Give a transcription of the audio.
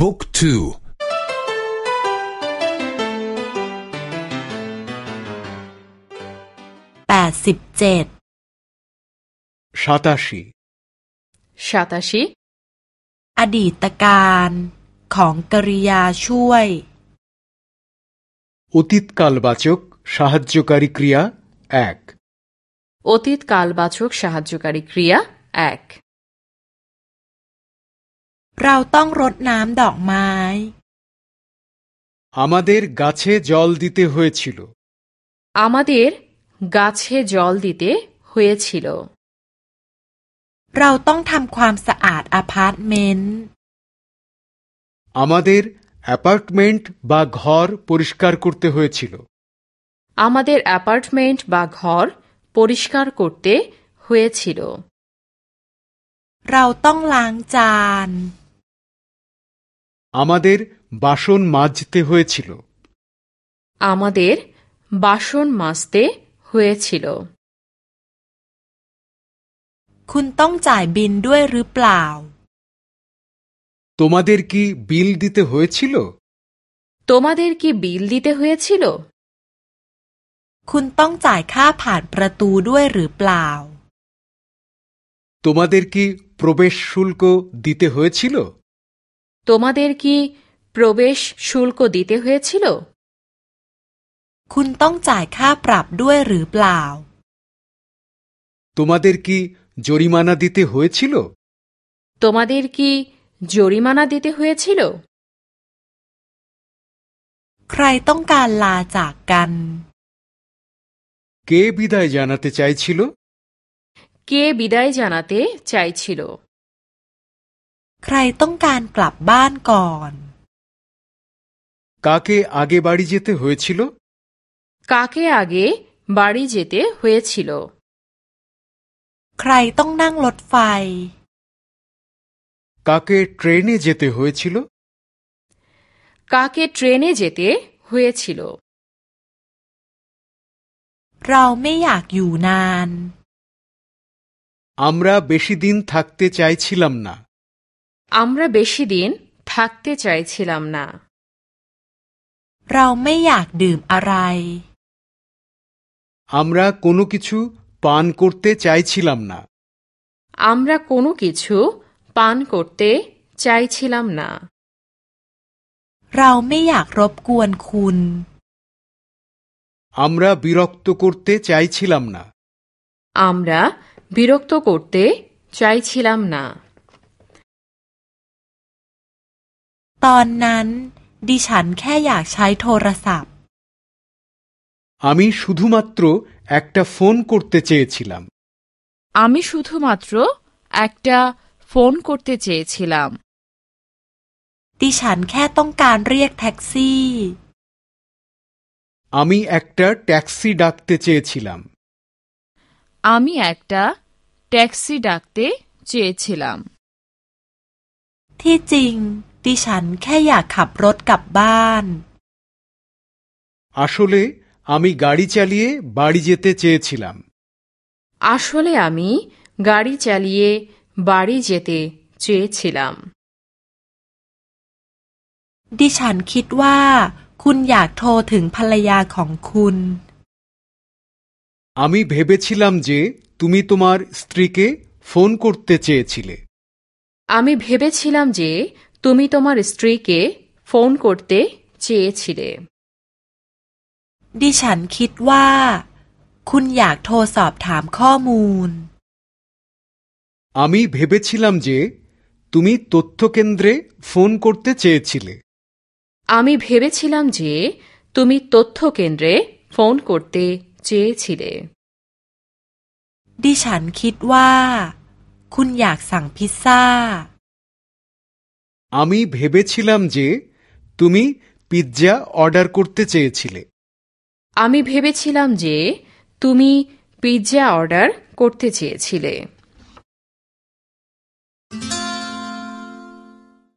บุ๊กทู แปดสิบเจ็ด সাতাশি সাতাশি อดีตการของกริยาช่วย অতীতকালবাচক সাহায্যকারী ক্রিয়া এক অতীত কালবাচক সাহায্যকারী ক্রিয়া এক เราต้องรดน้ำดอกไม้ আমাদের গাছে জল দিতে হয়েছিল আমাদের গাছে জল দিতে হয়েছিল เราต้องทำความสะอาดอพาร์ตเมนต์ আমাদের অ্যাপার্টমেন্ট বা ঘর পরিষ্কার করতে হয়েছিল আমাদের অ্যাপার্টমেন্ট বা ঘর পরিষ্কার করতে হয়েছিল เราต้องล้างจาน আমাদের বাসন মাজতে হয়েছিল আমাদের বাসন মাজতে হয়েছিল คุณต้องจ่ายบินด้วยหรือเปล่า তোমাদের কি বিল দিতে হয়েছিল তোমাদের কি বিল দিতে হয়েছিল คุณต้องจ่ายค่าผ่านประตูด้วยหรือเปล่า তোমাদের কি প্রবেশ শুল্ক দিতে হয়েছিল তোমাদের কি প্রবেশ শুল্ক দিতে হয়েছিল คุณต้องจ่ายค่าปรับด้วยหรือเปล่า তোমাদের কি জরিমানা দিতে হয়েছিল তোমাদের কি জরিমানা দিতে হয়েছিল ใครต้องการลาจากกัน কে বিদায় জানাতে চাইছিল কে বিদায় জানাতে চাইছিল ใครต้องการกลับบ้านก่อน কাকে আগে বাড়ি যেতে হয়েছিল কাকে আগে বাড়ি যেতে হয়েছিল ใครต้องนั่งรถไฟ কাকে ট্রেনে যেতে হয়েছিল কাকে ট্রেনে যেতে হয়েছিল เราไม่อยากอยู่นาน আমরা বেশি দিন থাকতে চাইছিলাম না আমরা বেশি দিন থাকতে চাইছিলাম না เราไม่อยากดื่มอะไร আমরা কোনো কিছু পান করতে চাইছিলাম না আমরা কোনো কিছু পান করতে চাইছিলাম না เราไม่อยากรบกวนคุณ আমরা বিরক্ত করতে চাইছিলাম না আমরা বিরক্ত করতে চাইছিলাম না ตอนนั้น ดิฉันแค่อยากใช้โทรศัพท์ আমি শুধুমাত্র একটা ফোন করতে চেয়েছিলাম আমি শুধুমাত্র একটা ফোন করতে চেয়েছিলাম ดิฉันแค่ต้องการเรียกแท็กซี่ আমি একটা ট্যাক্সি ডাকতে চেয়েছিলাম আমি একটা ট্যাক্সি ডাকতে চেয়েছিলাম ที่จริง ดิฉันแค่อยากขับรถกลับบ้าน আসলে আমি গাড়ি চালিয়ে বাড়ি যেতে চেয়েছিলাম আসলে আমি গাড়ি চালিয়ে বাড়ি যেতে চেয়েছিলাম ดิฉันคิดว่า คุณอยากโทรถึงภรรยาของคุณ আমি ভেবেছিলাম যে তুমি তোমার স্ত্রীকে ফোন করতে চেয়েছিলে আমি ভেবেছিলাম যে তুমি তোমার স্ত্রীকে ফোন করতে চেয়েছিলে ดิฉันคิดว่า คุณอยากโทรสอบถามข้อมูล আমি ভেবেছিলাম যে তুমি তথ্যকেন্দ্রে ফোন করতে চেয়েছিলে আমি ভেবেছিলাম যে তুমি তথ্য কেন্দ্রে ফোন করতে চেয়েছিলে ดิฉันคิดว่า คุณอยากสั่งพิซซ่า আমি ভেবেছিলাম যে তুমি পিৎজা অর্ডার করতে চেয়েছিলে। আমি ভেবেছিলাম যে তুমি পিৎজা অর্ডার করতে চেয়েছিলে।